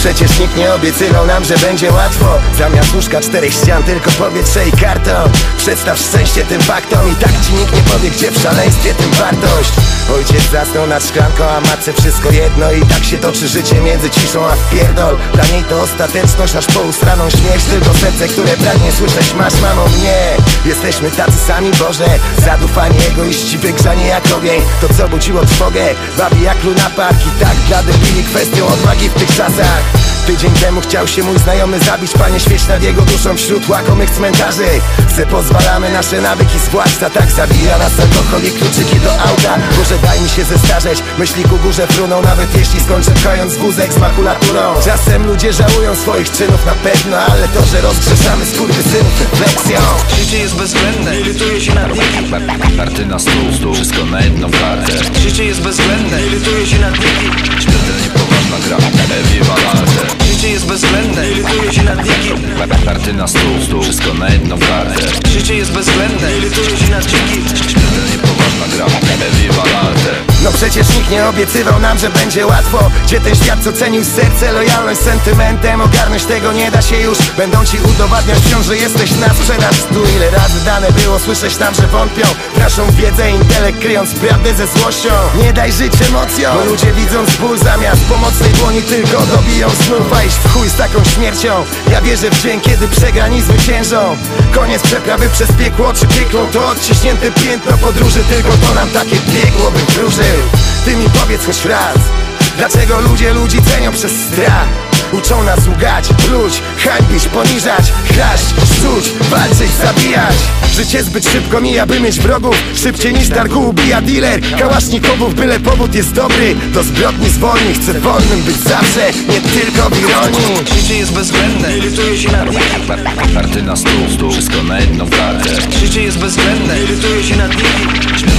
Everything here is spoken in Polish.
przecież nikt nie obiecywał nam, że będzie łatwo. Zamiast łóżka czterech ścian tylko powietrze i karton. Przedstaw szczęście tym faktom i tak ci nikt nie powie, gdzie w szaleństwie tym wartość Ojciec zasnął nad szklanką, a matce wszystko jedno. I tak się toczy życie między ciszą a wpierdol Dla niej to ostateczność, aż po ustraną śmierć. Tylko serce, które pragnie słyszeć masz mamo mnie. Jesteśmy tacy sami Boże. Zadufani egoiści, wygrzanie jak ogień. To co budziło trwogę, bawi jak lunapark I tak dla debili kwestią odwagi w tych czasach Tydzień temu chciał się mój znajomy zabić Panie świeć nad jego duszą wśród łakomych cmentarzy. Se pozwalamy nasze nawyki zwłaszcza Tak zabija nas alkohol i kluczyki do auta. Boże daj mi się zestarzeć Myśli ku górze fruną Nawet jeśli skończę pchając wózek z makulaturą. Czasem ludzie żałują swoich czynów na pewno Ale to, że rozgrzeszamy skurwysynów refleksją. Życie jest bezwzględne, irytuję się na dniki Karty na stół, stół, wszystko na jedną kartę Życie jest bezwzględne, irytuję się na dniki Śmiertelnie poważna gra, Eviva Lalte Życie jest bezwzględne, irytuję się na dniki Karty na stół, stół, wszystko na jedną kartę. Życie jest bezwzględne, irytuję się na dniki nie obiecywał nam, że będzie łatwo. Gdzie ten świat co cenił serce, lojalność sentymentem Ogarnąć tego nie da się już. Będą ci udowadniać wciąż, że jesteś na sprzedaż. Tu ile razy dane było słyszeć tam, że wątpią. Naszą wiedzę, intelekt kryjąc prawdę ze złością. Nie daj żyć emocjom Bo ludzie widząc ból zamiast pomocnej dłoni Tylko dobiją znów, a iść w chuj z taką śmiercią. Ja wierzę w dzień, kiedy przegrani zwyciężą Koniec przeprawy przez piekło czy piekło To odciśnięte piętno podróży Tylko to nam takie piekło wywróżył Ty mi powiedz choć raz Dlaczego ludzie ludzi cenią przez strach? Uczą nas łgać, pluć, hańbić, poniżać Kraść, szczuć, walczyć, zabijać. Życie zbyt szybko mija, by mieć wrogów Szybciej niż targu ubija dealer. Kałasznikovów, byle powód jest dobry. Do zbrodni zwolni, chcę wolnym być zawsze Nie tylko w ironii. Życie jest bezwzględne, irytuję się na dniki Karty na stół, stół, wszystko na jedną kartę Życie jest bezwzględne, irytuję się na dniki